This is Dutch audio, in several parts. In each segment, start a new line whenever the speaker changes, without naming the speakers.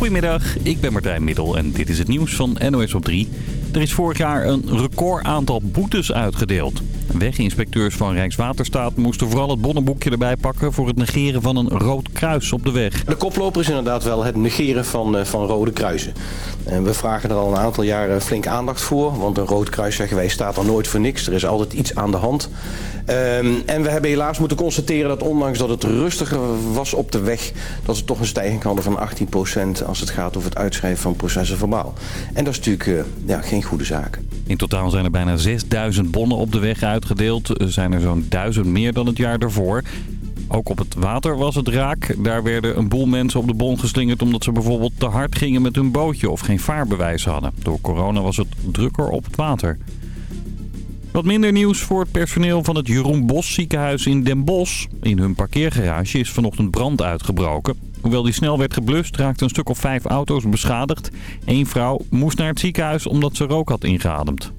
Goedemiddag, ik ben Martijn Middel en dit is het nieuws van NOS op 3. Er is vorig jaar een record aantal boetes uitgedeeld. Weginspecteurs van Rijkswaterstaat moesten vooral het bonnenboekje erbij pakken... voor het negeren van een rood kruis op de weg.
De koploper is inderdaad wel het negeren van, eh, van rode kruisen. En we vragen er al een aantal jaren flink aandacht voor. Want een rood kruis, zeggen wij, staat er nooit voor niks. Er is altijd iets aan de hand. Ehm, en we hebben helaas moeten constateren dat ondanks dat het rustiger was op de weg... dat ze toch een stijging hadden van 18% als het gaat over het uitschrijven van processen verbaal. En dat is natuurlijk eh, ja, geen goede zaak.
In totaal zijn er bijna 6000 bonnen op de weg uitgedeeld. Er zijn er zo'n 1000 meer dan het jaar daarvoor. Ook op het water was het raak. Daar werden een boel mensen op de bon geslingerd omdat ze bijvoorbeeld te hard gingen met hun bootje of geen vaarbewijs hadden. Door corona was het drukker op het water. Wat minder nieuws voor het personeel van het Jeroen Bos ziekenhuis in Den Bosch. In hun parkeergarage is vanochtend brand uitgebroken. Hoewel die snel werd geblust, raakten een stuk of vijf auto's beschadigd. Eén vrouw moest naar het ziekenhuis omdat ze rook had ingeademd.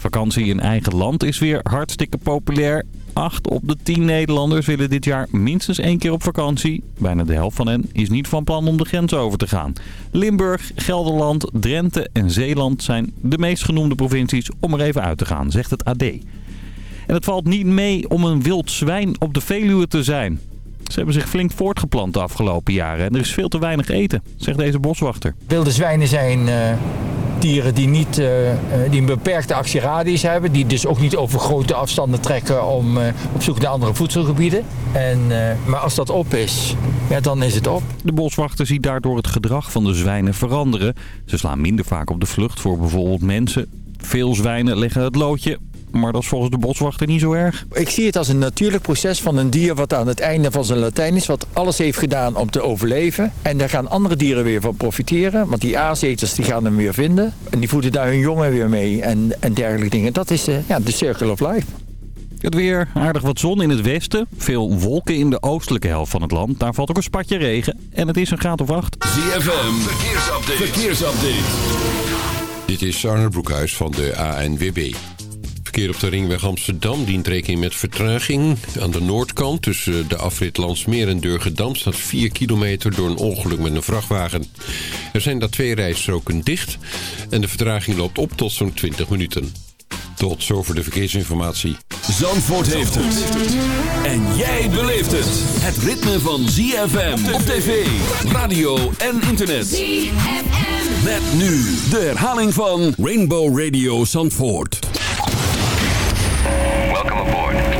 Vakantie in eigen land is weer hartstikke populair. Acht op de tien Nederlanders willen dit jaar minstens één keer op vakantie. Bijna de helft van hen is niet van plan om de grens over te gaan. Limburg, Gelderland, Drenthe en Zeeland zijn de meest genoemde provincies om er even uit te gaan, zegt het AD. En het valt niet mee om een wild zwijn op de Veluwe te zijn. Ze hebben zich flink voortgeplant de afgelopen jaren en er is veel te weinig eten, zegt deze boswachter.
Wilde zwijnen zijn uh, dieren die, niet, uh, die een beperkte actieradius hebben. Die dus ook niet over grote afstanden trekken om uh, op zoek naar andere voedselgebieden. En, maar als dat op is, ja, dan is het op.
De boswachter ziet daardoor het gedrag van de zwijnen veranderen. Ze slaan minder vaak op de vlucht voor bijvoorbeeld mensen. Veel zwijnen leggen het loodje maar dat is volgens de boswachter niet zo erg.
Ik zie het als een natuurlijk proces van een dier wat aan het einde van zijn Latijn is. Wat alles heeft gedaan om te overleven. En daar gaan andere dieren weer van profiteren. Want die aaseters die gaan hem weer vinden. En die voeden daar hun jongen weer mee en, en dergelijke dingen. Dat is de, ja, de circle of life.
Het weer, aardig wat zon in het westen. Veel wolken in de oostelijke helft van het land. Daar valt ook een spatje regen. En het is een graad of acht.
ZFM, verkeersupdate. verkeersupdate. Dit is Arne Broekhuis van de ANWB. Verkeer op de ringweg Amsterdam dient rekening met vertraging. Aan de noordkant tussen de afrit Landsmeer en Durgedam staat 4 kilometer door een ongeluk met een vrachtwagen. Er zijn daar twee rijstroken dicht en de vertraging loopt op tot zo'n 20 minuten. Tot zover de verkeersinformatie.
Zandvoort heeft het. En jij beleeft het. Het ritme van ZFM op tv, radio en internet. ZFM. Met nu de herhaling van Rainbow Radio Zandvoort.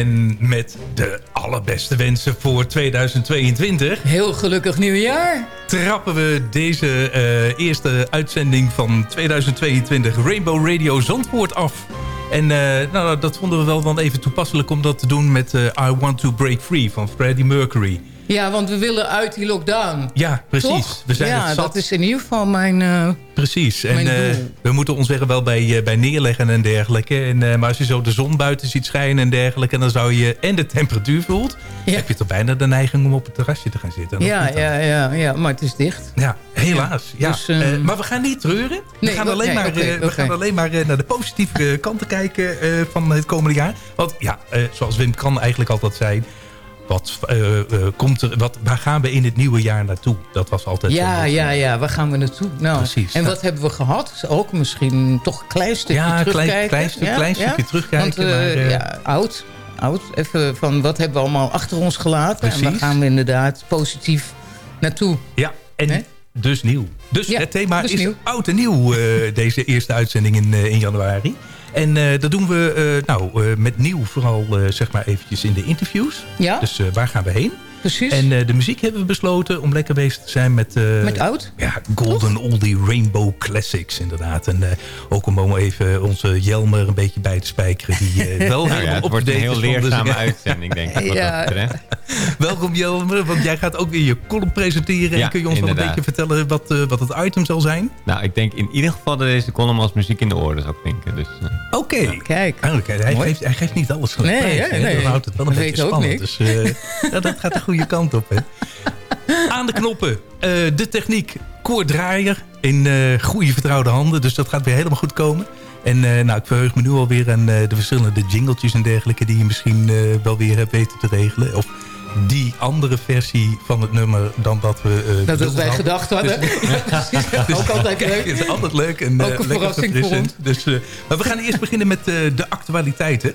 En met de allerbeste wensen voor 2022...
Heel gelukkig nieuwjaar.
trappen we deze eh, eerste uitzending van 2022 Rainbow Radio Zandvoort af. En eh, nou, dat vonden we wel dan even toepasselijk om dat te doen met eh, I Want To Break Free van Freddie Mercury.
Ja, want we willen uit die lockdown.
Ja, precies.
Toch?
We zijn
ja,
het zat.
dat is in ieder geval mijn... eh,
Precies. En
Mijn
eh, we moeten ons er wel bij, eh, bij neerleggen en dergelijke. En, maar als je zo de zon buiten ziet schijnen en dergelijke... dan zou je en de temperatuur voelt... heb je toch bijna de neiging om op het terrasje te gaan zitten. En
ja, ja, ja, ja, maar het is dicht.
Ja, helaas. Ja.
Dus,
maar we gaan niet treuren. We
Nee,
gaan alleen,
nee,
maar, we gaan alleen maar naar de positieve kanten kijken van het komende jaar. Want ja, zoals Wim kan eigenlijk altijd zei... Wat, eh, eh, komt er, wat, waar gaan we in het nieuwe jaar naartoe? Dat was altijd...
Ja, ja, ja, waar gaan we naartoe? Nou,
Precies.
En
Nou.
wat hebben we gehad? Is Ook misschien toch een klein stukje
Ja, een klein-
terugkijken.
klein stuk- klein stukje terugkijken,
Want, eh,
maar,
ja, oud, oud. Even van wat hebben we allemaal achter ons gelaten? En waar
Precies.
gaan we inderdaad positief naartoe?
Ja, en dus nieuw. Dus
Ja,
het thema
dus
is
nieuw.
oud en nieuw, deze eerste uitzending in, in januari. En eh, dat doen we eh, nou, eh, met nieuw vooral zeg maar eventjes in de interviews.
Ja.
Dus waar gaan we heen?
Precies.
En eh, de muziek hebben we besloten om lekker bezig te zijn met... eh,
Met oud?
Ja, Golden Oldie Rainbow Classics inderdaad. En eh, ook om even onze Jelmer een beetje bij te spijkeren. Die eh, wel
Nou ja,
helemaal
het
op
wordt een heel leerzame
uitzending.
uitzending, denk ik.
Ja.
dat.
Welkom Jelmer, want jij gaat ook weer je column presenteren.
Ja,
en kun je ons wel een
inderdaad.
beetje vertellen wat, eh, wat het item zal zijn?
Nou, ik denk in ieder geval dat deze column als muziek in de oren zou klinken. Dus, eh,
Oké.
Kijk.
Ah, oké. Hij, geeft, hij geeft niet alles gelijk
Nee, hè? Nee.
Dan houdt het wel een
We
beetje spannend. Dus eh, ja, dat gaat de goede kant op. Hè? Aan de knoppen. eh, de techniek. Koordraaier. In eh goede vertrouwde handen. Dus dat gaat weer helemaal goed komen. En eh, nou, ik verheug me nu alweer aan de verschillende jingletjes en dergelijke... die je misschien wel weer hebt weten te regelen. Of die andere versie van het nummer dan dat we... eh,
Dat wij
hadden.
gedacht hadden.
Dus-
Ja. Ook altijd leuk.
Het is altijd leuk en
Ook een
lekker verfrissend. Dus, eh, maar we gaan eerst beginnen met de actualiteiten.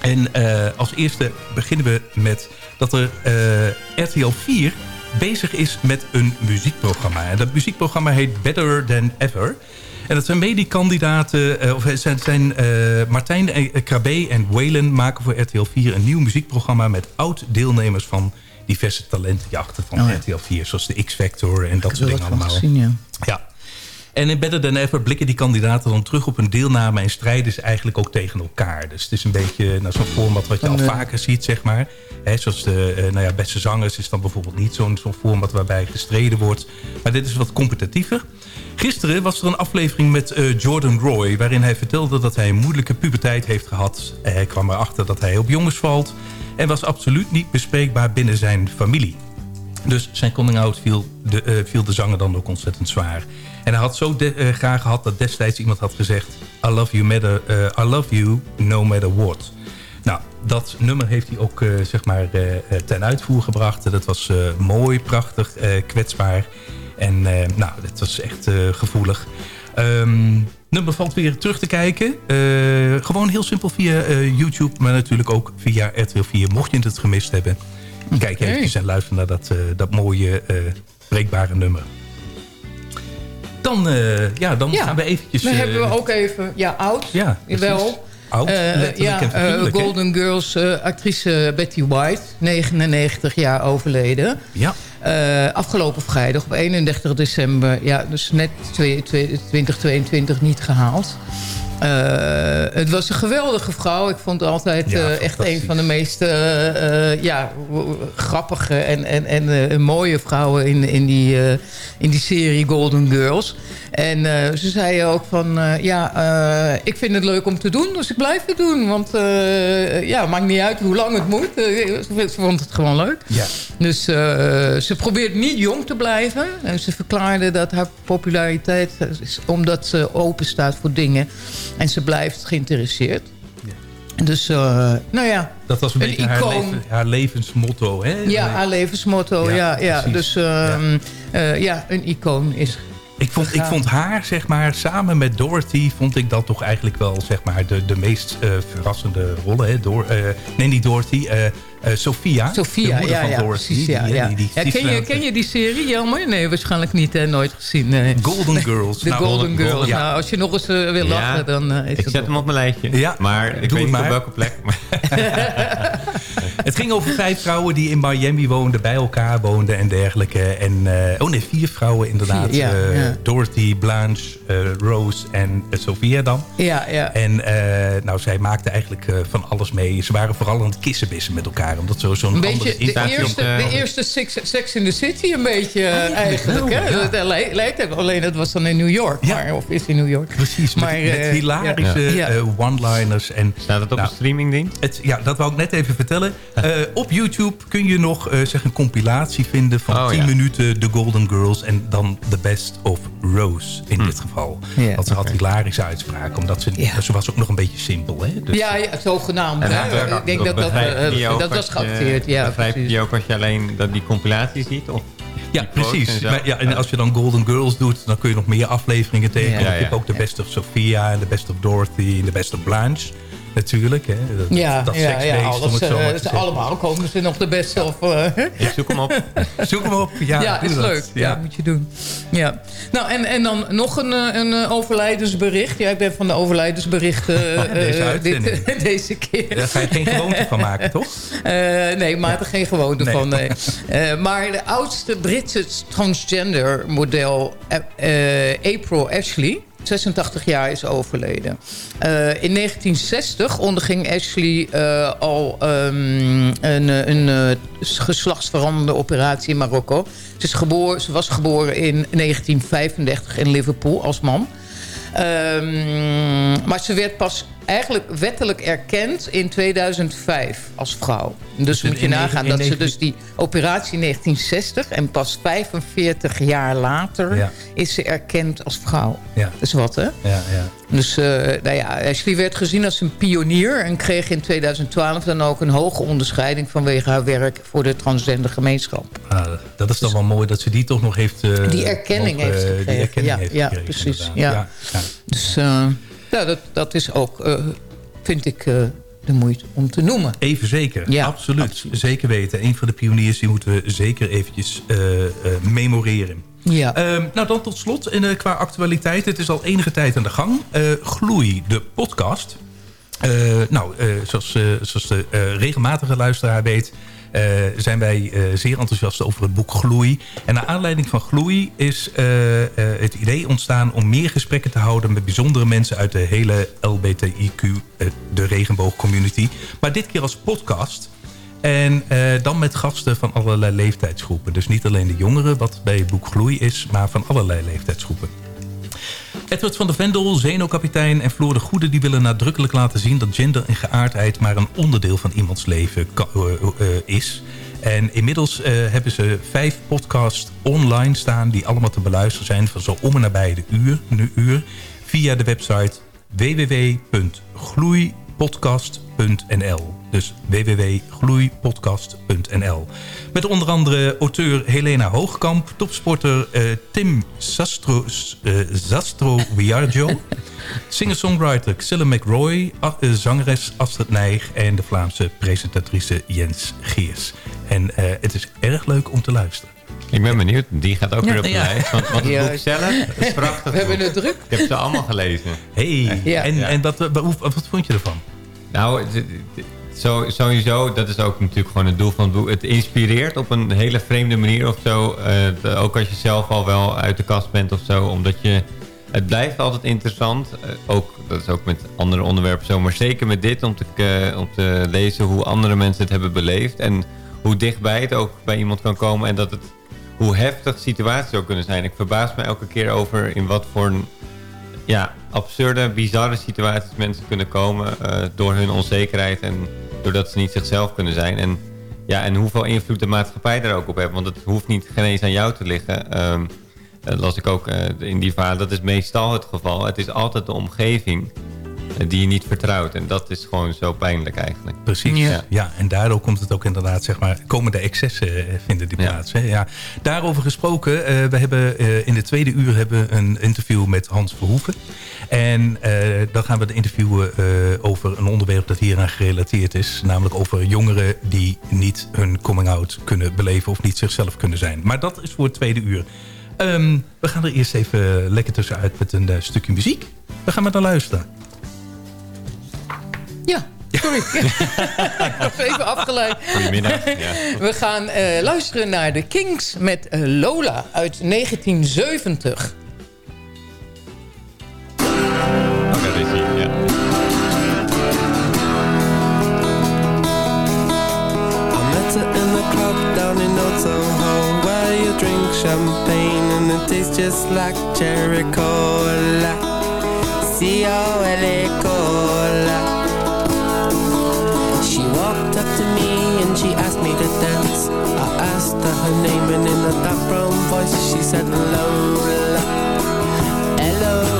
En eh, als eerste beginnen we met dat er eh, RTL 4 bezig is met een muziekprogramma. En dat muziekprogramma heet Better Than Ever. En dat zijn mediekandidaten, eh, of het zijn, zijn Martijn Krabbe en Waylon maken voor RTL 4 een nieuw muziekprogramma met oud-deelnemers van diverse talentenjachten van
Oh ja.
RTL 4. Zoals de X-Factor en dat soort dingen allemaal.
gezien, ja.
Ja. En in Better Than Ever blikken die kandidaten dan terug op hun deelname... en strijden ze eigenlijk ook tegen elkaar. Dus het is een beetje nou, zo'n format wat je al
de-
vaker ziet, zeg maar. Hè, zoals de eh, nou ja, beste zangers is dan bijvoorbeeld niet zo'n zo'n format... waarbij gestreden wordt. Maar dit is wat competitiever. Gisteren was er een aflevering met eh, Jordan Roy... waarin hij vertelde dat hij een moeilijke puberteit heeft gehad. Eh, Hij kwam erachter dat hij op jongens valt... en was absoluut niet bespreekbaar binnen zijn familie. Dus zijn coming out viel de, eh, viel de zanger dan ook ontzettend zwaar. En hij had zo de- eh, graag gehad dat destijds iemand had gezegd... I love you, matter, eh, I love you no matter what. Nou, dat nummer heeft hij ook eh, zeg maar, ten uitvoer gebracht. Dat was mooi, prachtig, kwetsbaar. En nou, dat was echt gevoelig. Ehm nummer valt weer terug te kijken. Gewoon heel simpel via YouTube, maar natuurlijk ook via RTL 4. Mocht je het gemist hebben, kijk eventjes en luister naar dat, dat mooie, breekbare nummer. Dan, eh, ja, dan
Ja,
gaan we eventjes...
Dan
eh,
hebben we ook even, ja, oud.
Ja,
Jawel.
precies. Oud,
Eh, ja, eh? Golden Girls eh, actrice Betty White, 99 jaar overleden.
Ja.
Eh, afgelopen vrijdag op 31 december, ja, dus net twee- twee- 2022 niet gehaald. Eh, het was een geweldige vrouw. Ik vond altijd
Ja,
eh, echt een van de meest eh, ja, grappige en, en, en mooie vrouwen in, in, die, in die serie Golden Girls. En ze zei ook van, ja, ik vind het leuk om te doen, dus ik blijf het doen. Want ja, maakt niet uit hoe lang het moet. Ze vond het gewoon leuk.
Ja.
Dus ze probeert niet jong te blijven. En ze verklaarde dat haar populariteit is omdat ze open staat voor dingen. En ze blijft geïnteresseerd. Dus, eh, nou ja.
Dat was een,
Een
beetje haar, leven- haar levensmotto. Hè?
Ja, haar levensmotto.
Ja,
Ja, ja. Dus ehm, eh, ja, een icoon is...
Ik vond, ik vond haar, zeg maar, samen met Dorothy... vond ik dat toch eigenlijk wel, zeg maar, de, de meest eh, verrassende rollen. Hè? Door, eh, nee, niet Dorothy. eh eh, Sophia.
Sophia,
de moeder
ja,
van
ja,
Dorothy.
precies. Ja,
die,
ja.
die- die
Ja, ken, je, ken je die serie, Jelmer? Nee, waarschijnlijk niet. Hè? Nooit gezien. nee.
Golden Girls.
De
Nou,
Golden Girls. Nou, als je nog eens eh, wil
Ja,
lachen, dan eh, is
Ik
het
zet hem op mijn lijstje.
Ja,
maar ik
doe
weet
het
niet
maar.
op welke plek. Maar
Het ging over vijf vrouwen die in Miami woonden, bij elkaar woonden en dergelijke. En, eh, oh nee, vier vrouwen inderdaad.
Vier, ja,
Eh,
ja.
Dorothy, Blanche, eh, Rose en Sophia dan.
Ja, ja.
En eh, nou, zij maakten eigenlijk eh, van alles mee. Ze waren vooral aan het kissenbissen met elkaar. Omdat zo zo'n
Een
andere
beetje de
op,
eerste,
eh,
de eerste Sex, Sex in the City een beetje eh, eigenlijk. Hè?
ja.
Dat lijkt- het, alleen het was dan in New York.
Ja.
Maar, of is in New York.
Precies, met,
Maar,
met
eh,
hilarische
ja.
eh, one-liners. En,
Staat het op
nou,
een streamingding?
Het, ja, dat wou ik net even vertellen. Eh, op YouTube kun je nog eh, zeg een compilatie vinden van
Oh,
10
ja.
minuten The Golden Girls. En dan The Best of Rose in dit geval.
Ja.
Want ze had hilarische uitspraken. Omdat ze,
Ja.
ze was ook nog een beetje simpel. Hè? Dus,
Ja, ja, zogenaamd. Ik denk dat dat, eh, dat was geacteerd. Ja,
Begrijp
precies.
je ook als je alleen dat die compilatie ziet? Of
Ja, precies.
en?
Maar, ja, en als je dan Golden Girls doet, dan kun je nog meer afleveringen tegen.
Ja.
Ja,
Je hebt ook de Best of Sophia en de Best of Dorothy en de Best of Blanche. Natuurlijk, hè. Dat,
Ja,
dat
ja, ja, alles,
het zo
eh, allemaal komen ze nog de beste. Of,
Ik zoek hem op.
Zoek hem op. Ja,
ja, is
dat.
leuk. Ja. moet je doen. Ja. Nou, en, en dan nog een, eh, een overlijdensbericht. Ja, ik ben van de overlijdensberichten
Deze
dit, deze keer.
Daar ga je geen gewoonte van maken, toch?
Nee, maak er geen gewoonte
Nee.
van. Nee. Maar de oudste Britse transgender model, April Ashley... 86 jaar is overleden. Eh, in 1960 onderging Ashley eh, al ehm, een, een eh, geslachtsveranderende operatie in Marokko. Ze, is geboren, ze was geboren in 1935 in Liverpool als man. Ehm, maar ze werd pas eigenlijk wettelijk erkend in 2005 als vrouw. Dus,
Dus
moet je nagaan dat ze dus die operatie in 1960... en pas 45 jaar later
Ja.
is ze erkend als vrouw.
Ja.
Dat is wat, hè?
Ja, ja.
Dus uh, nou ja, Ashley werd gezien als een pionier... en kreeg in 2012 dan ook een hoge onderscheiding... vanwege haar werk voor de transgender gemeenschap.
Ah, dat is dan wel mooi dat ze die toch nog heeft... uh,
die erkenning
nog, uh,
heeft gekregen.
Die erkenning
ja,
heeft
ja,
gekregen,
precies. Ja.
Ja.
Dus ja, dat, dat is ook, uh, vind ik, uh, de moeite om te noemen.
Even zeker,
ja,
absoluut.
absoluut.
Zeker weten. Een van de pioniers die moeten we zeker eventjes uh, memoreren.
Ja.
Uh, nou, dan tot slot en, uh, qua actualiteit. Het is al enige tijd aan de gang. Uh, Gloei, de podcast. Uh, nou, zoals, zoals de regelmatige luisteraar weet... zijn wij zeer enthousiast over het boek Gloei. En naar aanleiding van Gloei is het idee ontstaan... om meer gesprekken te houden met bijzondere mensen... uit de hele LBTIQ, de regenboogcommunity. Maar dit keer als podcast... En dan met gasten van allerlei leeftijdsgroepen. Dus niet alleen de jongeren, wat bij het boek Gloei is... maar van allerlei leeftijdsgroepen. Edward van der Vendel, Zeno-kapitein en Floor de Goede... die willen nadrukkelijk laten zien dat gender en geaardheid... maar een onderdeel van iemands leven uh, uh, is. En inmiddels hebben ze vijf podcasts online staan... die allemaal te beluisteren zijn van zo om en nabij de uur, een uur... via de website www.gloeipodcast.nl dus www.gloeipodcast.nl. Met onder andere auteur Helena Hoogkamp, topsporter uh, Tim Sastro, uh, Zastro Viaggio, singer-songwriter Xilla McRoy, uh, zangeres Astrid Nijg en de Vlaamse presentatrice Jens Geers. En uh, het is erg leuk om te luisteren.
Ik ben benieuwd. Die gaat ook ja, weer op de ja. lijst. Want, want het
ja.
boek zelf is prachtig.
We hebben het druk.
Ik heb ze allemaal gelezen.
Hey,
ja.
en, en dat, wat, wat vond je ervan?
Nou, zo, sowieso, dat is ook natuurlijk gewoon het doel van het boek. Het inspireert op een hele vreemde manier of zo. Eh, ook als je zelf al wel uit de kast bent of zo. Omdat je... Het blijft altijd interessant. Eh, ook, dat is ook met andere onderwerpen zo. Maar zeker met dit om te, eh, om te lezen hoe andere mensen het hebben beleefd. En hoe dichtbij het ook bij iemand kan komen. En dat het, hoe heftig situaties ook kunnen zijn. Ik verbaas me elke keer over in wat voor een ja, absurde, bizarre situaties mensen kunnen komen eh, door hun onzekerheid en doordat ze niet zichzelf kunnen zijn. En, ja, en hoeveel invloed de maatschappij daar ook op heeft. Want het hoeft niet geen eens aan jou te liggen. Ehm dat las ik ook eh, in die verhaal. Dat is meestal het geval. Het is altijd de omgeving eh, die je niet vertrouwt. En dat is gewoon zo pijnlijk eigenlijk.
Precies, ja.
Ja.
en daardoor komt het ook inderdaad, zeg maar, komen de excessen eh, vinden die plaats. Hè? Ja. Daarover gesproken, eh, we hebben eh, in de tweede uur hebben we een interview met Hans Verhoeven. En eh, dan gaan we het interviewen eh, over een onderwerp dat hieraan gerelateerd is. Namelijk over jongeren die niet hun coming-out kunnen beleven of niet zichzelf kunnen zijn. Maar dat is voor het tweede uur. Ehm, we gaan er eerst even lekker tussenuit met een stukje muziek. We gaan maar naar luisteren.
Ja, sorry. ik was even afgeleid.
Goedemiddag, ja.
We gaan eh, luisteren naar de Kings met eh, Lola uit 1970.
Oké, dit is hier, ja.
I met her in the club down in Old Soho Where you drink champagne and it tastes just like cherry cola C-O-L-A cola up to me and she asked me to dance. I asked her her name and in a dark brown voice she said Lola. L-O-L-A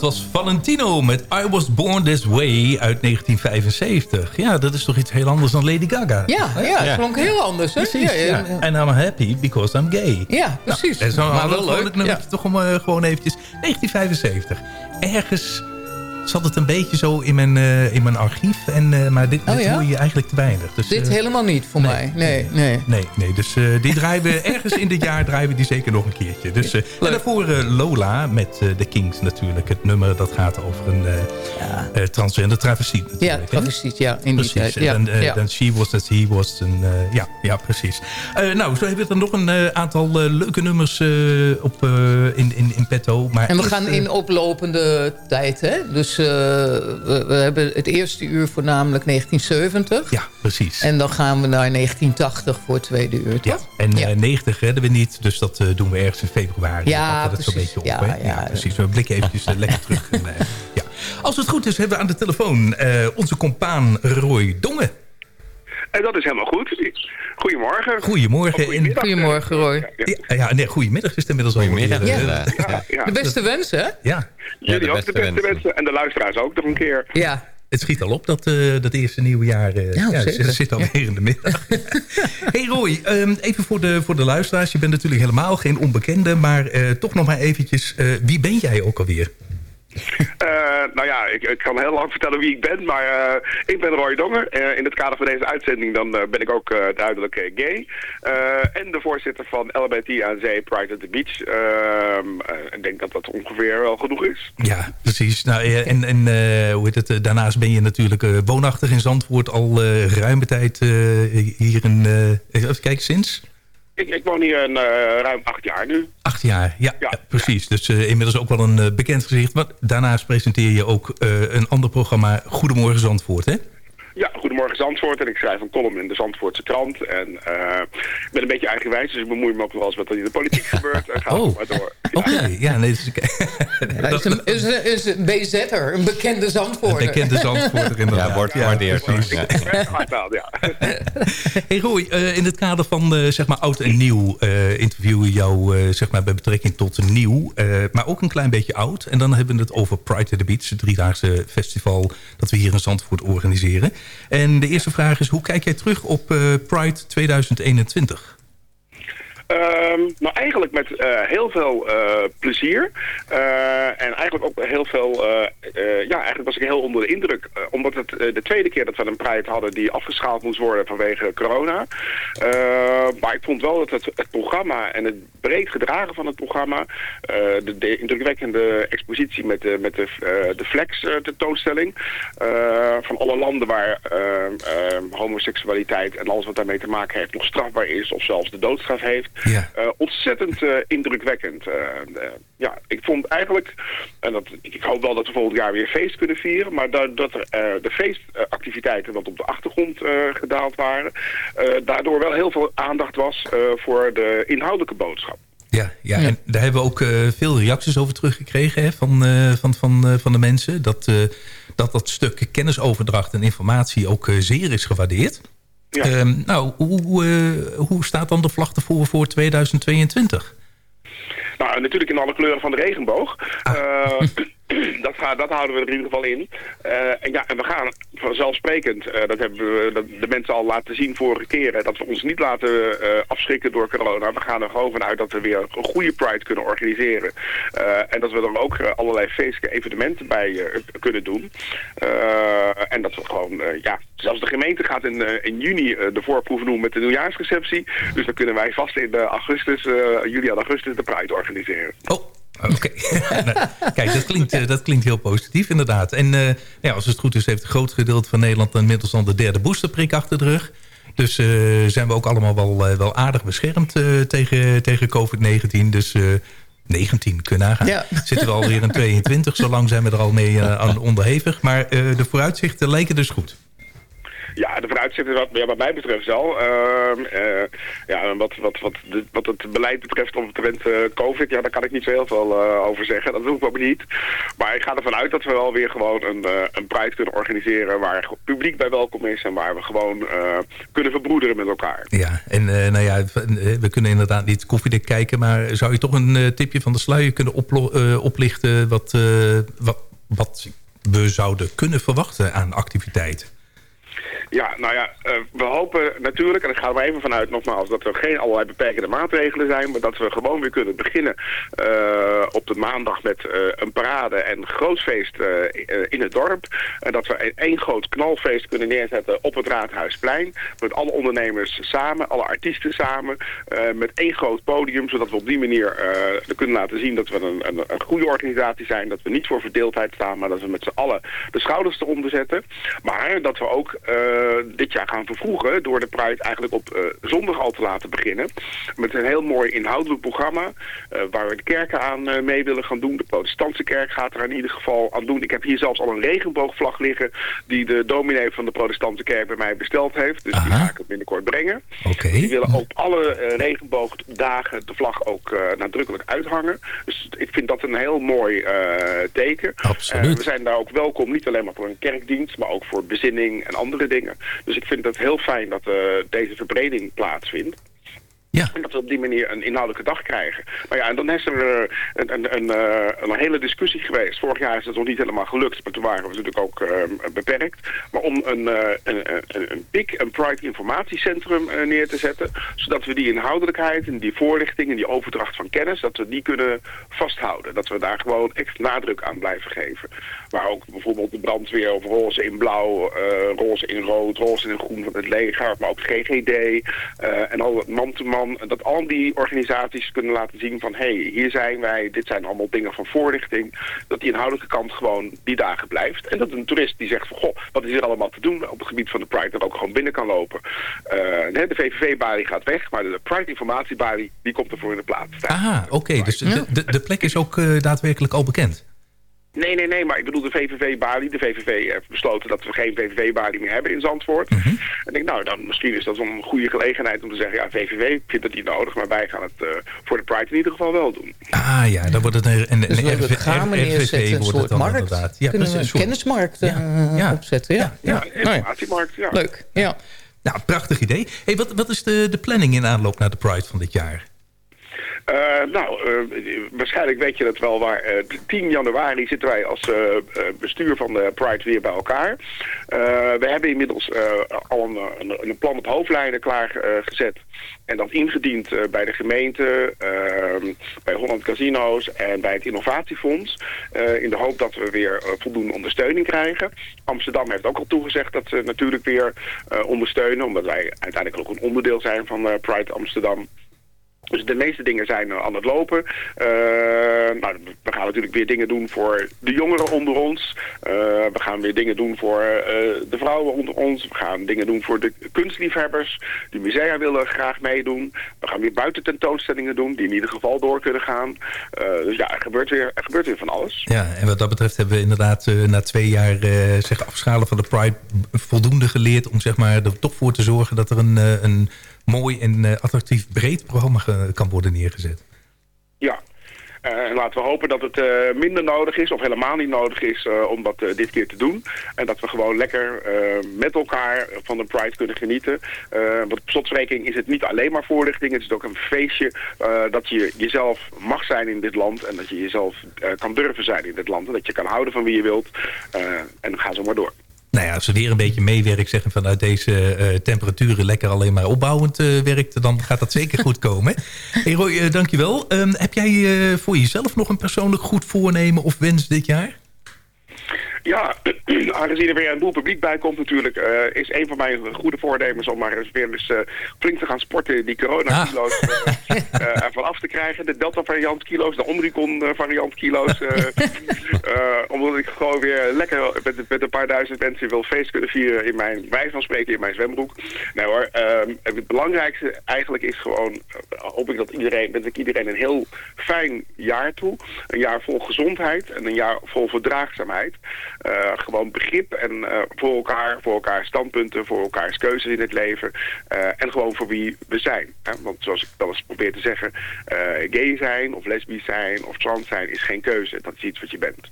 dat was Valentino met I Was Born This Way uit 1975. Ja, dat is toch iets heel anders dan Lady Gaga?
Ja, ja, het klonk heel anders. Hè?
Precies,
Ja, ja,
ja. En I'm happy because I'm gay.
Ja, precies.
Nou, dat is
Maar
maar
wel leuk.
Toch om eh, gewoon eventjes... 1975. Ergens zat het een beetje zo in mijn, eh, in mijn archief. En, eh, maar dit,
Oh,
dit
ja?
hoor je eigenlijk te weinig. Dus,
Dit
eh,
helemaal niet voor mij. Nee, nee.
Nee, nee, dus die draaien we ergens in dit jaar draaien we die zeker nog een keertje. Dus, en daarvoor Lola met The Kings natuurlijk. Het nummer dat gaat over een eh, transgender travestiet
Ja,
natuurlijk. hè?
travestiet, ja, in die
Precies,
tijd.
en
Ja,
dan,
ja.
dan she was that he was. En, eh, ja, ja, precies. Nou, zo hebben we er nog een aantal leuke nummers op, in, in, in petto. Maar
En we gaan in oplopende tijd, hè? Dus we, we hebben het eerste uur voornamelijk 1970.
Ja, precies.
En dan gaan we naar 1980 voor het tweede uur,
Ja,
toch?
en eh, 90 redden we niet, dus dat eh, doen we ergens in februari.
Ja,
zo'n
precies.
beetje op.
Ja, ja.
precies. We blikken eventjes eh, lekker terug. En, eh, ja. Als het goed is, hebben we aan de telefoon eh, onze compaan Roy Dongen.
En dat is helemaal goed. Goedemorgen.
Goedemorgen. En,
Goedemorgen, Roy.
ja, ja, nee, goedemiddag is het inmiddels al.
Goedemiddag,
eh,
inderdaad.
Ja, ja.
De beste wensen, hè?
Ja,
Jullie
de
ook
beste
de beste
wensen.
wensen. En de luisteraars ook nog een keer.
Ja.
het schiet al op, dat, eh, dat eerste nieuwe jaar. eh,
Ja,
zit, zit alweer in de middag. hey Roy, ehm, even voor de, voor de luisteraars. Je bent natuurlijk helemaal geen onbekende, maar eh, toch nog maar eventjes. eh, wie ben jij ook alweer?
Eh, nou ja, ik, ik kan heel lang vertellen wie ik ben, maar eh, ik ben Roy Donger. Eh, in het kader van deze uitzending dan ben ik ook duidelijk gay. En de voorzitter van LBT aan Zee, Pride at the Beach. Ehm, eh, ik denk dat dat ongeveer wel genoeg is.
Ja, precies. Nou, en en hoe heet het? daarnaast ben je natuurlijk woonachtig in Zandvoort al ruime tijd hier in. even kijken, sinds?
Ik, ik woon hier een, eh, ruim acht jaar nu.
Acht jaar, ja, ja, precies. Dus eh, inmiddels ook wel een eh, bekend gezicht. Maar daarnaast presenteer je ook eh, een ander programma, Goedemorgen Zandvoort, hè?
Ja, Goedemorgen Zandvoort. En ik schrijf een column in de Zandvoortse krant. En eh, ik ben een beetje eigenwijs, dus ik bemoei me ook wel eens met wat er in de politiek gebeurt. En ga
Oh.
maar door.
Oké, ja, nee. Dus,
Hij is een, is, een, is een BZ'er, een bekende Zandvoorter.
Een bekende Zandvoorter inderdaad.
Ja, wordt gewaardeerd. Ja.
Hardbouw, ja.
Hey Roy, eh, in het kader van eh, zeg maar oud en nieuw eh, interviewen we jou eh, zeg maar bij betrekking tot nieuw, eh, maar ook een klein beetje oud. En dan hebben we het over Pride at the Beach, het driedaagse festival dat we hier in Zandvoort organiseren. En de eerste vraag is, hoe kijk jij terug op eh, Pride 2021?
Ehm, nou, eigenlijk met eh, heel veel eh, plezier. Eh, en eigenlijk ook heel veel... ja, eigenlijk was ik heel onder de indruk. omdat het de tweede keer dat we een Pride hadden die afgeschaald moest worden vanwege corona. Maar ik vond wel dat het, het programma en het breed gedragen van het programma... de, de indrukwekkende expositie met de, met de, de Flex tentoonstelling... van alle landen waar homoseksualiteit en alles wat daarmee te maken heeft... nog strafbaar is of zelfs de doodstraf heeft...
Ja.
Eh, ontzettend eh, indrukwekkend. Eh, eh, ja, ik vond eigenlijk, en dat, ik hoop wel dat we volgend jaar weer feest kunnen vieren, maar dat, dat er, eh, de feestactiviteiten wat op de achtergrond eh, gedaald waren, eh, daardoor wel heel veel aandacht was eh, voor de inhoudelijke boodschap.
Ja, ja, en daar hebben we ook eh, veel reacties over teruggekregen hè, van, eh, van, van, eh, van de mensen. Dat, eh, dat dat stuk kennisoverdracht en informatie ook zeer is gewaardeerd.
Ja.
Ehm, nou, hoe, eh, hoe staat dan de vlag ervoor voor 2022?
Nou, natuurlijk in alle kleuren van de regenboog. Eh, dat, dat houden we er in ieder geval in. Eh, en ja, en we gaan vanzelfsprekend, eh, dat hebben we de mensen al laten zien vorige keren, dat we ons niet laten eh, afschrikken door corona. We gaan er gewoon vanuit dat we weer een goede Pride kunnen organiseren. En dat we er ook allerlei feestelijke evenementen bij kunnen doen. En dat we gewoon, ja, zelfs de gemeente gaat in, in juni de voorproeven doen met de nieuwjaarsreceptie. Dus dan kunnen wij vast in augustus, juli en augustus de Pride organiseren.
Oh, oké. Nou, Kijk, dat klinkt, eh, dat klinkt heel positief inderdaad. En eh, ja, als het goed is, heeft een groot gedeelte van Nederland inmiddels dan de derde boosterprik achter de rug. Dus eh, zijn we ook allemaal wel, wel aardig beschermd tegen, tegen COVID-19. Dus eh 19 kunnen nagaan.
Ja.
Zitten we alweer in 22, zo lang zijn we er al mee aan onderhevig. Maar de vooruitzichten lijken dus goed.
Ja, de vooruitzichten wat, ja, wat mij betreft wel. Ehm, eh, ja, wat, wat, wat, de, wat het beleid betreft omtrent eh COVID, ja, daar kan ik niet zo heel veel eh, over zeggen. Dat doe ik ook niet. Maar ik ga ervan uit dat we wel weer gewoon een, een Pride kunnen organiseren waar het publiek bij welkom is en waar we gewoon kunnen verbroederen met elkaar.
Ja, en nou ja, we kunnen inderdaad niet koffiedik kijken... maar zou je toch een tipje van de sluier kunnen oplichten... Wat, wat, wat we zouden kunnen verwachten aan activiteiten?
Ja, nou ja, eh, we hopen natuurlijk, en ik ga er maar even vanuit nogmaals, dat er geen allerlei beperkende maatregelen zijn, maar dat we gewoon weer kunnen beginnen eh, op de maandag met eh, een parade en groot feest in het dorp. En dat we één groot knalfeest kunnen neerzetten op het Raadhuisplein, met alle ondernemers samen, alle artiesten samen, met één groot podium, zodat we op die manier kunnen laten zien dat we een, een, een goede organisatie zijn, dat we niet voor verdeeldheid staan, maar dat we met z'n allen de schouders eronder zetten. Maar dat we ook dit jaar gaan vervroegen door de Pride eigenlijk op eh, zondag al te laten beginnen. Met een heel mooi inhoudelijk programma eh, waar we de kerken aan eh, mee willen gaan doen. De protestantse kerk gaat er in ieder geval aan doen. Ik heb hier zelfs al een regenboogvlag liggen die de dominee van de protestantse kerk bij mij besteld heeft. Dus die ga ik binnenkort brengen. Die willen op alle eh, regenboogdagen de vlag ook eh, nadrukkelijk uithangen. Dus ik vind dat een heel mooi eh, teken.
Absoluut.
Eh, we zijn daar ook welkom, niet alleen maar voor een kerkdienst, maar ook voor bezinning en andere dingen. Dus ik vind het heel fijn dat eh, deze verbreding plaatsvindt.
Ja.
En dat we op die manier een inhoudelijke dag krijgen. Maar ja, en dan is er eh, een, een, een, eh, een hele discussie geweest. Vorig jaar is het nog niet helemaal gelukt, maar toen waren we natuurlijk ook eh, beperkt. Maar om een, eh, een, een, een PIC, een Pride Informatiecentrum eh, neer te zetten. Zodat we die inhoudelijkheid en die voorlichting en die overdracht van kennis, dat we die kunnen vasthouden. Dat we daar gewoon echt nadruk aan blijven geven. Waar ook bijvoorbeeld de brandweer of roze in blauw, roze in rood, roze in groen van het leger, maar ook GGD en al het man-to-man. Dat al die organisaties kunnen laten zien van hé, hey, hier zijn wij, dit zijn allemaal dingen van voorlichting. Dat die inhoudelijke kant gewoon die dagen blijft. En dat een toerist die zegt van goh, wat is hier allemaal te doen op het gebied van de Pride, dat ook gewoon binnen kan lopen. Eh, de VVV-balie gaat weg, maar de Pride Informatiebalie die komt ervoor in de plaats.
Aha, oké. dus de, de, de plek is ook eh, daadwerkelijk al bekend.
Nee, nee, nee, maar ik bedoel de VVV-balie. De VVV heeft besloten dat we geen VVV-balie meer hebben in Zandvoort. En ik denk, nou, dan misschien is dat wel een goede gelegenheid om te zeggen... ja, VVV vindt het niet nodig, maar wij gaan het eh, voor de Pride in ieder geval wel doen.
Ah ja, dan wordt het een, een,
Dus
een RV
gamen
RVV
een soort markt.
inderdaad. Ja,
Kunnen we een
soort-
kennismarkt
Ja,
eh,
ja.
opzetten, ja.
Ja,
Ja, informatiemarkt, ja.
Leuk, ja.
Nou, prachtig idee. Hey, wat, wat is de, de planning in aanloop naar de Pride van dit jaar?
Eh, nou, eh, waarschijnlijk weet je dat wel, waar eh, 10 januari zitten wij als eh, eh, bestuur van de Pride weer bij elkaar. Eh, we hebben inmiddels eh, al een, een, een plan op hoofdlijnen klaargezet en dat ingediend eh, bij de gemeente, eh, bij Holland Casino's en bij het Innovatiefonds. eh, in de hoop dat we weer eh, voldoende ondersteuning krijgen. Amsterdam heeft ook al toegezegd dat ze natuurlijk weer eh, ondersteunen, omdat wij uiteindelijk ook een onderdeel zijn van eh, Pride Amsterdam. Dus de meeste dingen zijn eh, aan het lopen. Nou, we gaan natuurlijk weer dingen doen voor de jongeren onder ons. Eh, we gaan weer dingen doen voor de vrouwen onder ons. We gaan dingen doen voor de kunstliefhebbers. De musea willen graag meedoen. We gaan weer buiten tentoonstellingen doen die in ieder geval door kunnen gaan. Dus ja, er gebeurt, weer, er gebeurt weer van alles.
Ja, en wat dat betreft hebben we inderdaad na twee jaar zeg, afschalen van de Pride voldoende geleerd om zeg maar, er toch voor te zorgen dat er een, een mooi en eh, attractief breed programma kan worden neergezet.
Ja. En laten we hopen dat het eh, minder nodig is of helemaal niet nodig is om dat dit keer te doen. En dat we gewoon lekker met elkaar van de Pride kunnen genieten. Want op slotverrekening is het niet alleen maar voorlichting. Het is ook een feestje dat je jezelf mag zijn in dit land. En dat je jezelf kan durven zijn in dit land. En dat je kan houden van wie je wilt. En gaan zo maar door.
Nou ja, als er weer een beetje meewerkt, zeggen vanuit deze eh, temperaturen lekker alleen maar opbouwend eh, werkt, dan gaat dat zeker goed komen. Hey Roy, eh, dankjewel. Ehm, heb jij voor jezelf nog een persoonlijk goed voornemen of wens dit jaar?
Ja, aangezien er weer een boel publiek bij komt natuurlijk, eh, is een van mijn goede voornemens om maar eens weer eens, eh, flink te gaan sporten, die corona-kilo's eh, ervan af te krijgen. De Delta-variant-kilo's, de Omicron-variant-kilo's. eh, eh, omdat ik gewoon weer lekker met, met een paar duizend mensen wil feest kunnen vieren in mijn, wij van spreken, in mijn zwembroek. Nee hoor, ehm, het belangrijkste eigenlijk is gewoon, hoop ik dat iedereen, wens ik iedereen een heel fijn jaar toe. Een jaar vol gezondheid en een jaar vol verdraagzaamheid. Eh, gewoon begrip en eh, voor elkaar, voor elkaar standpunten, voor elkaars keuzes in het leven. eh, en gewoon voor wie we zijn. Hè? Want zoals ik wel eens probeer te zeggen, eh, gay zijn of lesbisch zijn of trans zijn is geen keuze. Dat is iets wat je bent.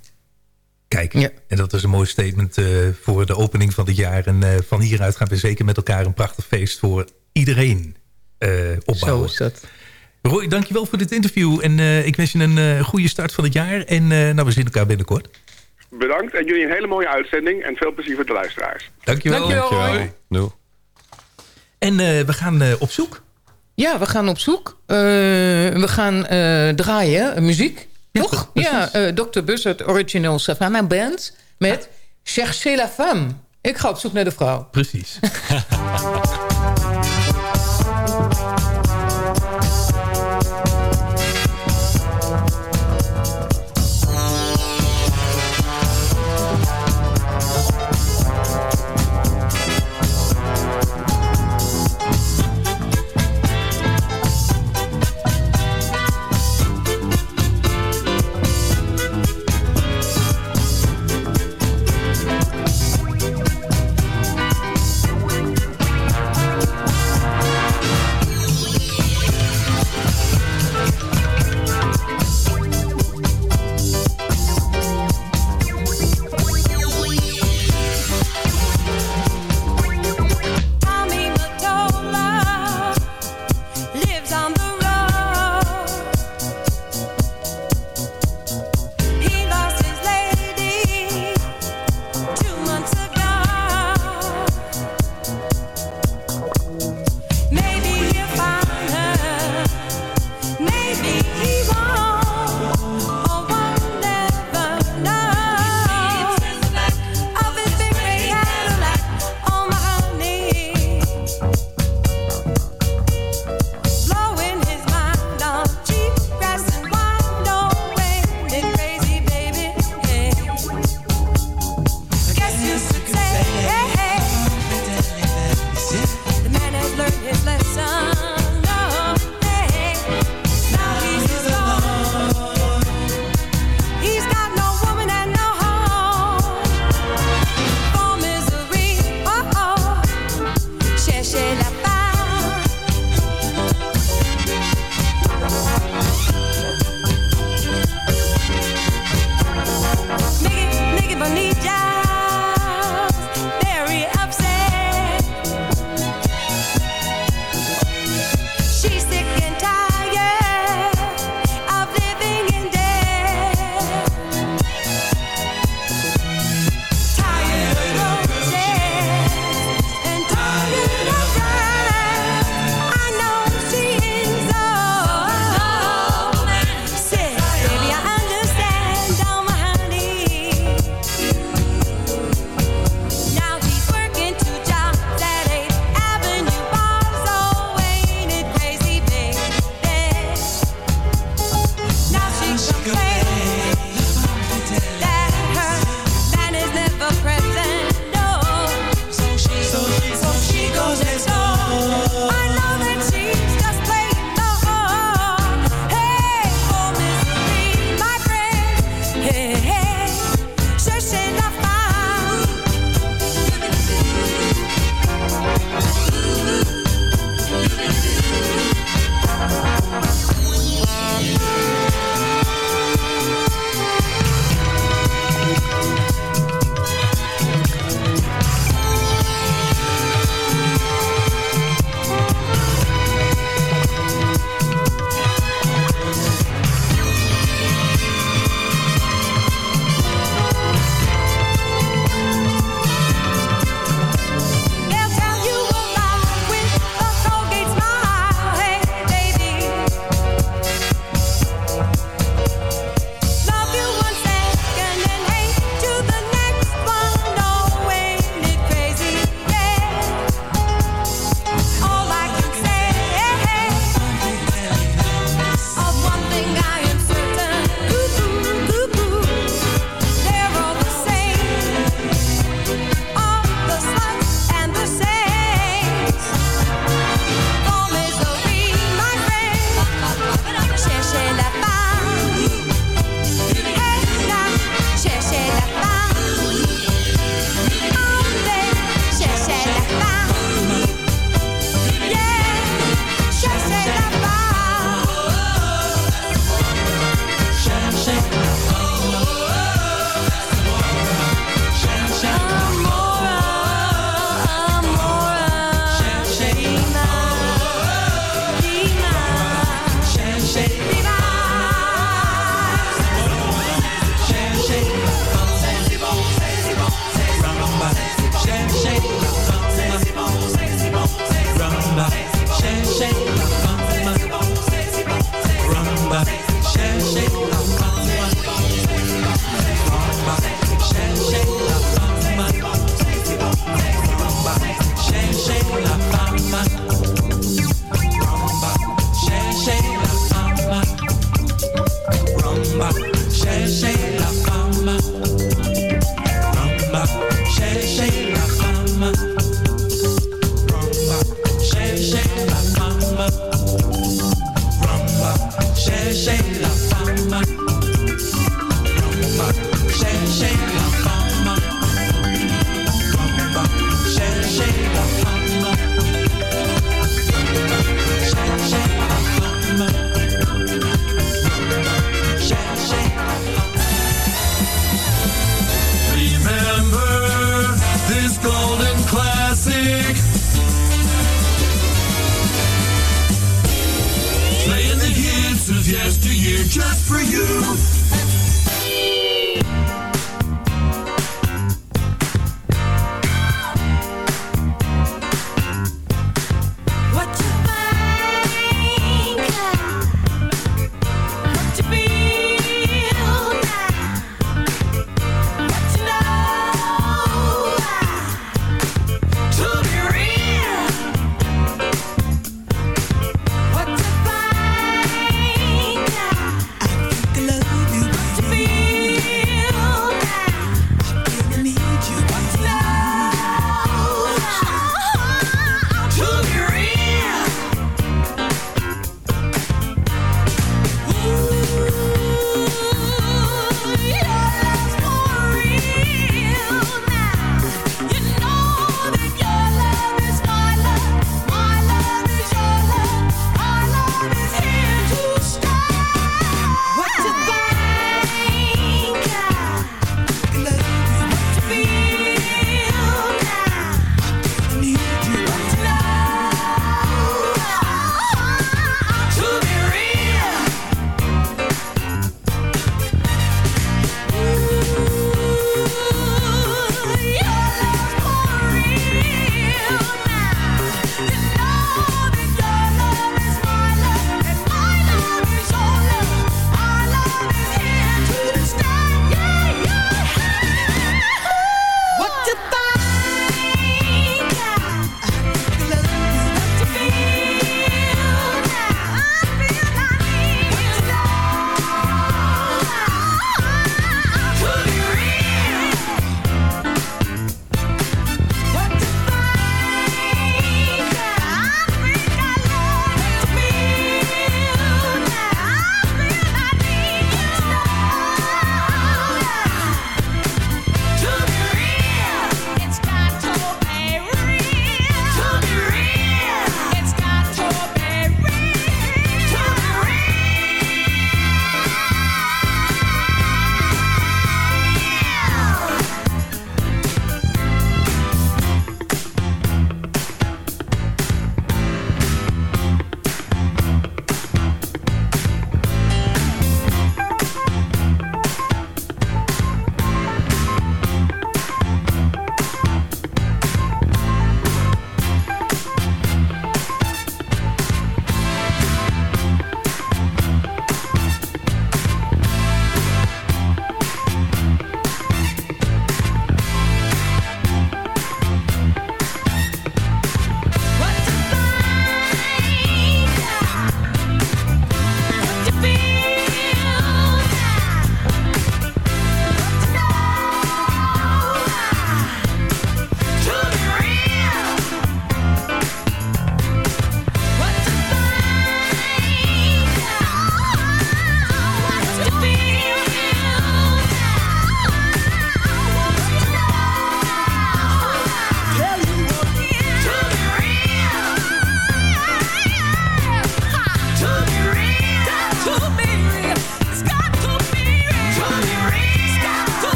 Kijk, en dat is een mooi statement eh, voor de opening van dit jaar. En eh, van hieruit gaan we zeker met elkaar een prachtig feest voor iedereen eh, opbouwen.
Zo is dat.
Roy, dankjewel voor dit interview. En eh, ik wens je een eh, goede start van het jaar. En eh, nou, we zien elkaar binnenkort.
Bedankt en jullie een hele mooie uitzending en veel plezier voor de luisteraars.
Dankjewel.
Dankjewel, Roy.
Doei.
En eh, we gaan eh, op zoek.
Ja, we gaan op zoek. Eh, we gaan eh, draaien, muziek. Toch? Ja, eh, Dr. Buzzard Original Savannah Band met Cherchez la femme. Ik ga op zoek naar de vrouw.
Precies.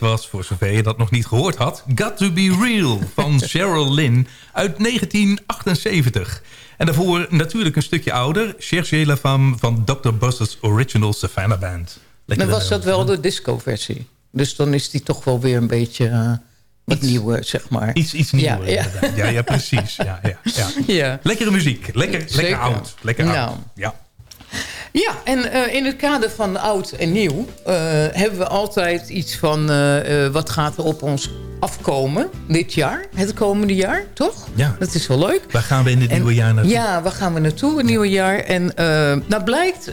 Dit was, voor zover je dat nog niet gehoord had... Got to be Real van Cheryl Lynn uit 1978. En daarvoor natuurlijk een stukje ouder... Cherchez la femme van Dr. Buster's Original Savannah Band.
Dan was dat wel de disco-versie. Dus dan is die toch wel weer een beetje... eh, wat nieuwer, zeg maar.
Iets, iets nieuwer.
Ja, ja.
inderdaad. ja, ja precies. Ja, ja, ja.
Ja.
Lekkere muziek. Lekker, lekker oud. Lekker
Nou.
oud. Ja.
Ja, en eh, in het kader van oud en nieuw... eh, hebben we altijd iets van... eh, wat gaat er op ons afkomen dit jaar? Het komende jaar, toch?
Ja.
Dat is wel leuk.
Waar gaan we in het
En-
nieuwe jaar naartoe?
Ja, waar gaan we naartoe, het nieuwe jaar? En nou blijkt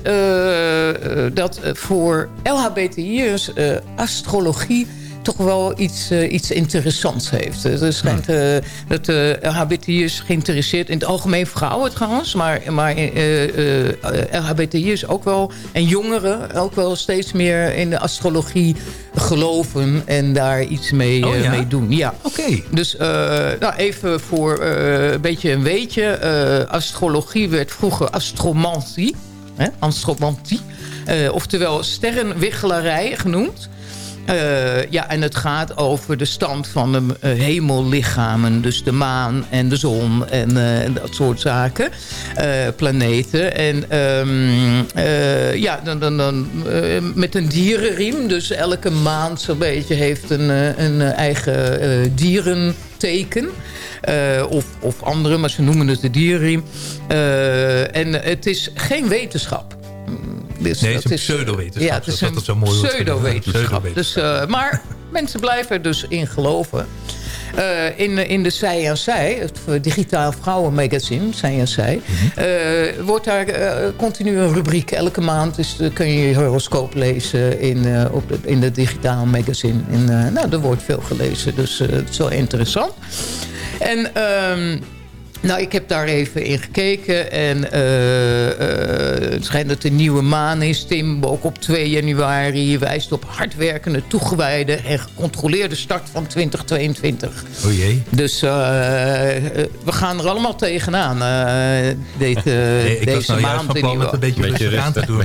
dat voor LHBTI'ers astrologie toch wel iets, eh, iets interessants heeft. Eh, Er schijnt eh, dat de LHBTI'ers geïnteresseerd... in het algemeen vrouwen trouwens... maar, maar eh, eh, eh, LHBTI'ers ook wel... en jongeren ook wel steeds meer in de astrologie geloven... en daar iets mee,
Oh,
eh,
ja?
mee doen. Ja.
Oké.
Dus eh, nou, even voor eh, een beetje een weetje. eh, astrologie werd vroeger astromantie. Hè? Astromantie. Eh, oftewel sterrenwichelarij genoemd. Eh, ja, en het gaat over de stand van de eh, hemellichamen. Dus de maan en de zon en eh, dat soort zaken. Planeten. En ehm, eh, ja, dan, dan, dan, met een dierenriem. Dus elke maand zo'n beetje heeft een, een eigen dierenteken. Of, of andere, maar ze noemen het de dierenriem. Eh, en het is geen wetenschap. Dus
Nee, het is
dat
een pseudowetenschap,
Ja, het is
dat zo mooi
pseudowetenschap. Dus, eh, maar mensen blijven er dus in geloven. Eh, in, in de Zij en Zij, het digitaal vrouwenmagazine, Zij en Zij...
Mhm.
eh, wordt daar eh, continu een rubriek. Elke maand dus, eh, kun je je horoscoop lezen in, eh, op de, in het digitaal magazine. En, eh, nou, er wordt veel gelezen, dus eh, het is wel interessant. En... ehm, nou, ik heb daar even in gekeken. En eh, eh, het schijnt dat de nieuwe maan is. Tim, ook op 2 januari, wijst op hardwerkende, toegewijde... en gecontroleerde start van 2022.
O jee.
Dus eh, we gaan er allemaal tegenaan. eh, deze
Nee, ik was
deze
nou juist
maand
van
in
plan
ieder
het een
geval.
beetje, rustig aan te doen.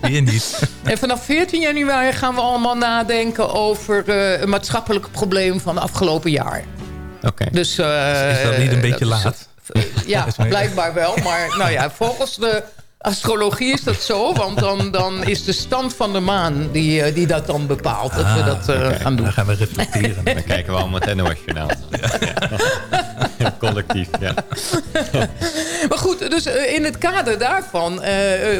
Weer niet.
En vanaf 14 januari gaan we allemaal nadenken over eh, een maatschappelijk probleem van het afgelopen jaar.
Oké.
Dus, eh,
Is dat niet een beetje
dat is-
laat?
Ja, blijkbaar wel. Maar nou ja, volgens de astrologie is dat zo. Want dan, dan is de stand van de maan die, eh, die dat dan bepaalt. Dat we
Ah,
dat eh, gaan doen.
Dan gaan we reflecteren.
Dan kijken we allemaal het NOS-journaal. Ja. Collectief, ja.
Maar goed, dus eh, in het kader daarvan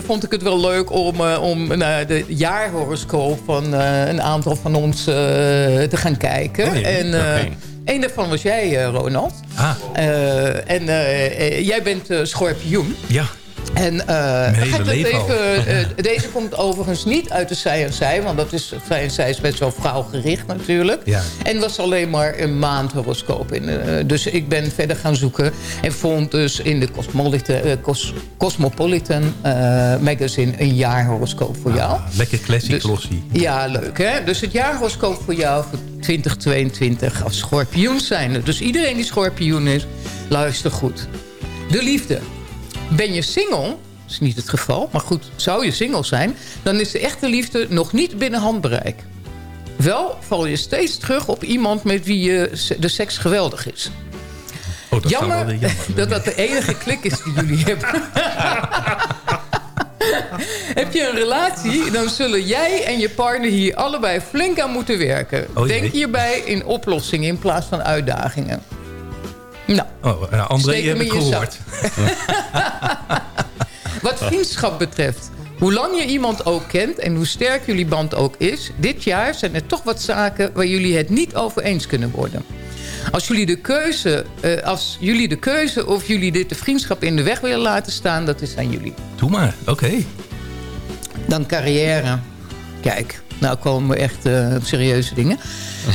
vond ik het wel leuk om, eh, om naar de jaarhoroscoop van eh, een aantal van ons eh, te gaan kijken.
Oh,
en eh, een daarvan was jij, eh, Ronald.
Ah,
Eh, en jij bent schorpioen.
ja.
En eh, even, eh, deze komt overigens niet uit de zij en zij. Want dat is, zij en zij is best wel vrouwgericht natuurlijk.
Ja.
En was alleen maar een maandhoroscoop. in. eh, dus ik ben verder gaan zoeken. En vond dus in de Cosmopolitan, Cos- Cosmopolitan magazine een jaarhoroscoop voor jou.
Ah, lekker classic
Dus-
glossie.
Ja, leuk hè. Dus het jaarhoroscoop voor jou voor 2022 als schorpioen zijn. Dus iedereen die schorpioen is, luister goed. De liefde. Ben je single, dat is niet het geval, maar goed, zou je single zijn... dan is de echte liefde nog niet binnen handbereik. Wel val je steeds terug op iemand met wie je de seks geweldig is.
Oh, dat wel
Jammer
jammer
dat dat de enige klik is die jullie hebben. Heb je een relatie, dan zullen jij en je partner hier allebei flink aan moeten werken.
Oh.
Denk hierbij in oplossingen in plaats van uitdagingen. Nou,
Oh, ja, André
Steek hem
heb ik
je
gehoord.
wat vriendschap betreft... Hoe lang je iemand ook kent en hoe sterk jullie band ook is... dit jaar zijn er toch wat zaken waar jullie het niet over eens kunnen worden. Als jullie de keuze, eh, als jullie de keuze of jullie dit de vriendschap in de weg willen laten staan... dat is aan jullie.
Doe maar, oké.
Dan carrière. Kijk, nou komen we echt eh, op serieuze dingen.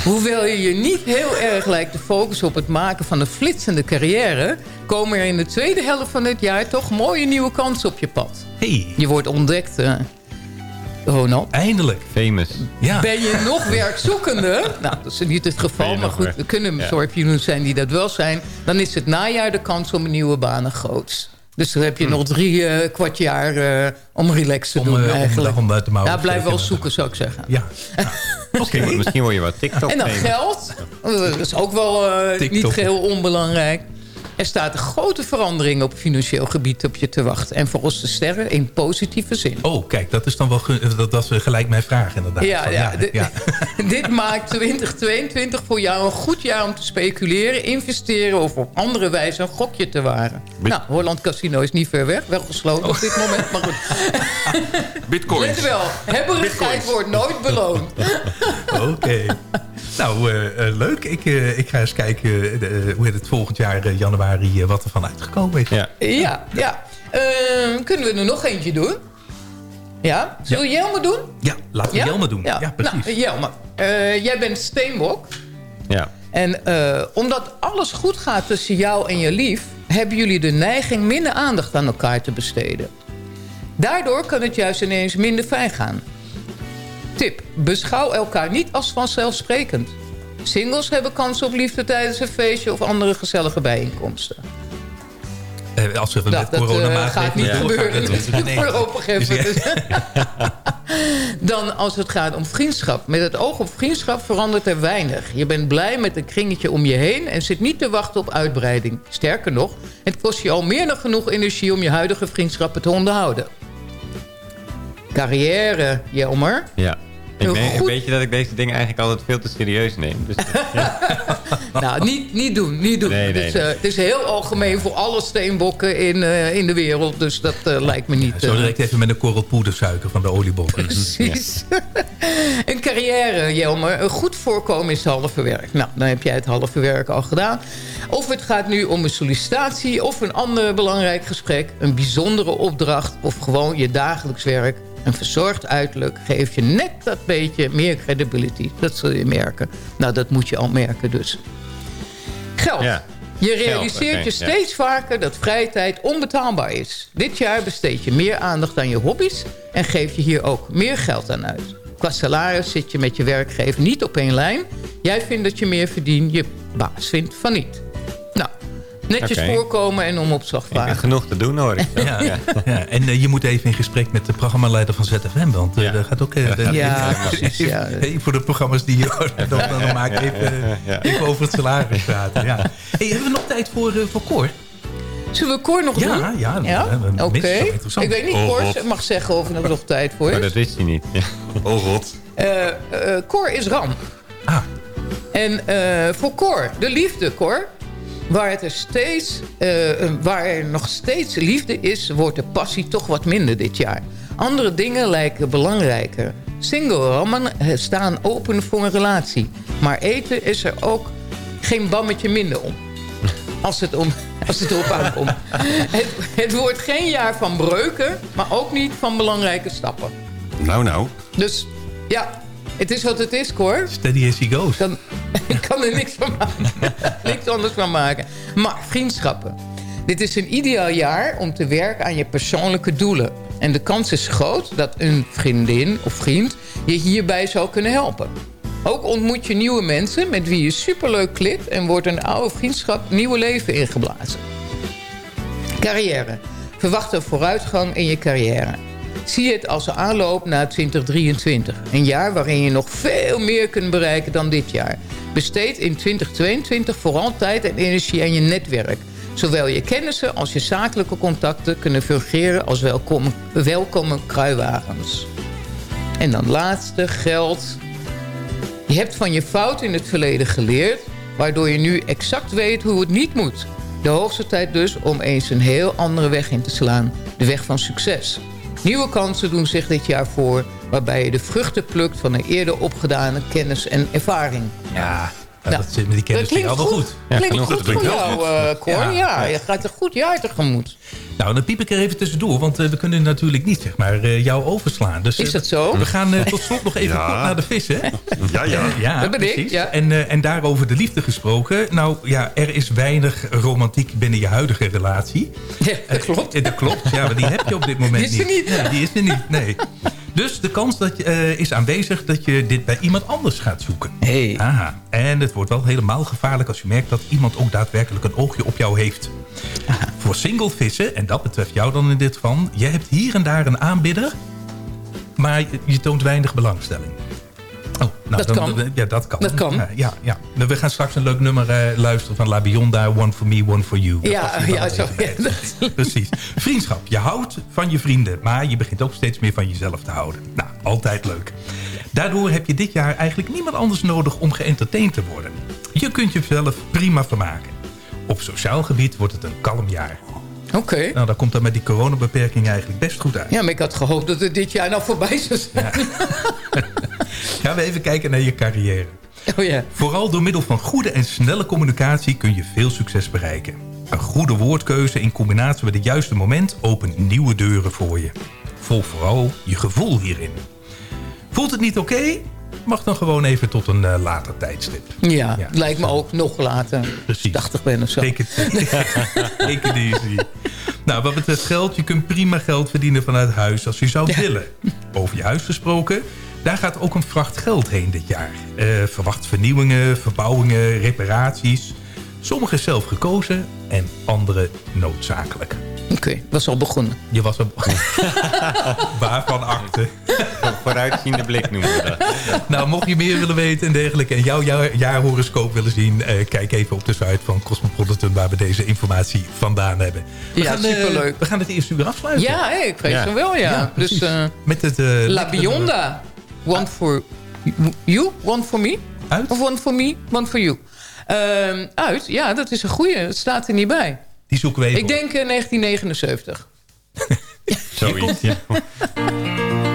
Hoewel je je niet heel erg lijkt te focussen op het maken van een flitsende carrière... komen er in de tweede helft van dit jaar toch mooie nieuwe kansen op je pad.
Hey,
Je wordt ontdekt, eh, Ronald.
eindelijk.
Famous.
Ja.
Ben je nog werkzoekende? Nou, dat is niet het geval. Maar goed, er kunnen
Ja.
schorpioenen zijn die dat wel zijn. Dan is het najaar de kans om een nieuwe banen groot. Dus dan heb je nog drie eh, kwart jaar eh, om relax te
Om,
doen
eh, om
eigenlijk.
uit de mouwen
ja,
te
blijf wel zoeken, zou ik zeggen.
Ja.
Misschien, misschien word je wat TikTok
En dan geld. Dat is ook wel eh, niet geheel onbelangrijk. Er staat een grote verandering op financieel gebied op je te wachten. En volgens de sterren in positieve zin.
Oh, kijk, dat is dan wel dat, dat is gelijk mijn vraag inderdaad.
Ja,
Van,
ja,
ja.
dit maakt 2022 voor jou een goed jaar om te speculeren, investeren of op andere wijze een gokje te waren. Nou, Holland Casino is niet ver weg, wel gesloten op dit moment, maar goed.
Bitcoin.
Let wel, hebberigheid wordt nooit beloond.
Oké. Nou, eh, eh, leuk. Ik, eh, ik ga eens kijken hoe het volgend jaar januari wat er van uitgekomen is.
Ja.
Ja, ja. Ehm, kunnen we er nog eentje doen? Ja? Zullen we Jelme doen?
Ja, laten we Jelme doen. Ja, precies.
Nou, Jelme, eh, jij bent steenbok.
Ja.
En eh, omdat alles goed gaat tussen jou en je lief... hebben jullie de neiging minder aandacht aan elkaar te besteden. Daardoor kan het juist ineens minder fijn gaan. Tip, beschouw elkaar niet als vanzelfsprekend. Singles hebben kans op liefde tijdens een feestje... of andere gezellige bijeenkomsten.
Eh, als we
Nou,
met
dat eh,
coronamaatregelen
gaat niet gebeuren.
dat- nee.
Voorlopig even.
Dus
Dan als het gaat om vriendschap. Met het oog op vriendschap verandert er weinig. Je bent blij met een kringetje om je heen... en zit niet te wachten op uitbreiding. Sterker nog, het kost je al meer dan genoeg energie... om je huidige vriendschappen te onderhouden. Carrière, Jelmer.
Ja. Ik weet,
goed.
weet je dat ik deze dingen eigenlijk altijd veel te serieus neem. Dus,
Nou, niet, niet doen, niet doen.
Nee, nee,
het, is,
nee.
eh, het is heel algemeen voor alle steenbokken in, eh, in de wereld. Dus dat eh, lijkt me niet...
Zo
eh,
direct even met een korrel poedersuiker van de oliebokken.
Precies. een carrière, Jelmer. Een goed voorkomen is halve werk. Nou, dan heb jij het halve werk al gedaan. Of het gaat nu om een sollicitatie of een ander belangrijk gesprek... een bijzondere opdracht of gewoon je dagelijks werk... Een verzorgd uiterlijk geeft je net dat beetje meer credibility. Dat zul je merken. Nou, dat moet je al merken dus. Geld.
Ja.
Je realiseert je
ja.
steeds vaker dat vrije tijd onbetaalbaar is. Dit jaar besteed je meer aandacht aan je hobby's... en geef je hier ook meer geld aan uit. Qua salaris zit je met je werkgever niet op één lijn. Jij vindt dat je meer verdient, je baas vindt van niet. Netjes voorkomen en om opslag
ik heb
vragen.
genoeg te doen hoor ik.
Ja, ja. En eh, je moet even in gesprek met de programmaleider van ZFM. Want eh, dat gaat ook... eh, de-
Ja, precies, ja.
Hey, voor de programma's die je dan, dan maak ik even,
Ja.
even over het salaris praten. Ja. Hey, hebben we nog tijd voor, voor Cor?
Zullen we Cor nog
Ja,
doen?
ja,
ja? Oké.
interessant.
Ik weet niet,
Oh,
Cor mag zeggen of er nog tijd voor
Maar
is.
dat wist hij niet. Ja.
Oh god.
Eh, eh, Cor is Ram.
Ah.
En eh, voor Cor, de liefde, Cor. Waar, het er steeds, eh, waar er nog steeds liefde is, wordt de passie toch wat minder dit jaar. Andere dingen lijken belangrijker. Single rammen eh, staan open voor een relatie. Maar eten is er ook geen bammetje minder om. Als het, om, als het erop aankomt. Het, het wordt geen jaar van breuken, maar ook niet van belangrijke stappen.
Nou, nou.
Dus ja, het is wat het is, Cor.
Steady as he goes.
Kan, ik kan er niks van maken. niks anders van maken. Maar vriendschappen. Dit is een ideaal jaar om te werken aan je persoonlijke doelen. En de kans is groot dat een vriendin of vriend je hierbij zou kunnen helpen. Ook ontmoet je nieuwe mensen met wie je superleuk klikt... en wordt een oude vriendschap nieuwe leven ingeblazen. Carrière. Verwacht een vooruitgang in je carrière. Zie het als een aanloop naar 2023. Een jaar waarin je nog veel meer kunt bereiken dan dit jaar. Besteed in 2022 vooral tijd en energie aan je netwerk. Zowel je kennissen als je zakelijke contacten kunnen fungeren als welkom, welkome kruiwagens. En dan laatste, geld. Je hebt van je fout in het verleden geleerd... waardoor je nu exact weet hoe het niet moet. De hoogste tijd dus om eens een heel andere weg in te slaan. De weg van succes. Nieuwe kansen doen zich dit jaar voor... waarbij je de vruchten plukt van een eerder opgedane kennis en ervaring.
Ja,
Nou,
dat zit met die kennis
dat
van jou wel goed.
klinkt
genoeg.
goed voor
klinkt
jou, eh Cor.
Ja.
Ja, je gaat een goed jaar tegemoet.
Nou, dan piep ik er even tussendoor, want eh, we kunnen natuurlijk niet zeg maar, eh, jou overslaan. Dus, eh,
Is dat zo?
We gaan eh, tot slot nog even
Ja.
kort naar de vissen.
Ja, ja.
Ja,
Dat ben ik,
precies.
ja.
En, eh, en daarover de liefde gesproken. Nou ja, er is weinig romantiek binnen je huidige relatie.
Ja, dat klopt.
Eh, dat klopt, ja, maar die heb je op dit moment
Die is er niet.
Nee, die is er niet, nee. Dus de kans dat je, eh, is aanwezig dat je dit bij iemand anders gaat zoeken.
Hey.
Aha. En het wordt wel helemaal gevaarlijk als je merkt dat iemand ook daadwerkelijk een oogje op jou heeft. Voor single vissen, en dat betreft jou dan in dit van... je hebt hier en daar een aanbidder, maar je, je toont weinig belangstelling. Oh, nou,
Dat
dan-
kan.
Ja, dat kan.
Dat kan.
Ja, ja, We gaan straks een leuk nummer eh, luisteren van La Bionda. One for me, one for you. Dat
Ja, ja, zo,
Precies. Vriendschap. Je houdt van je vrienden, maar je begint ook steeds meer van jezelf te houden. Nou, altijd leuk. Daardoor heb je dit jaar eigenlijk niemand anders nodig om geëntertained te worden. Je kunt jezelf prima vermaken. Op sociaal gebied wordt het een kalm jaar.
Oké.
Nou, daar komt dan met die coronabeperking eigenlijk best goed uit.
Ja, maar ik had gehoopt dat het dit jaar nou voorbij zou zijn.
Gaan we even kijken naar je carrière.
Oh ja.
Vooral door middel van goede en snelle communicatie kun je veel succes bereiken. Een goede woordkeuze in combinatie met het juiste moment opent nieuwe deuren voor je. Volg vooral je gevoel hierin. Voelt het niet oké? Mag dan gewoon even tot een eh, later tijdstip.
Ja, lijkt me ook nog later.
Precies.
80 ben of zo.
It, take it easy. Nou, wat betreft geld, je kunt prima geld verdienen vanuit huis als je zou willen. Over je huis gesproken, daar gaat ook een vracht geld heen dit jaar. Eh, verwacht vernieuwingen, verbouwingen, reparaties. Sommige zelf gekozen en andere noodzakelijk.
Oké, was al begonnen.
Je was er... Waarvan akte?
Vooruitziende blik noemen we dat.
Nou, mocht je meer willen weten en dergelijke... en jouw jaar, jaarhoroscoop willen zien... eh, kijk even op de site van Cosmopolitan... waar we deze informatie vandaan hebben. We
Ja,
gaan, eh,
superleuk.
we gaan het eerste uur afsluiten.
Ja, ik vrees van wel, ja. dus eh,
Met het...
La Bionda. One for you, one for me.
Uit?
Of one for me, one for you. Ehm, uit, ja, dat is een goeie. Het staat er niet bij.
Die zoeken we even
Ik denk eh, 1979.
Zoiets, ja.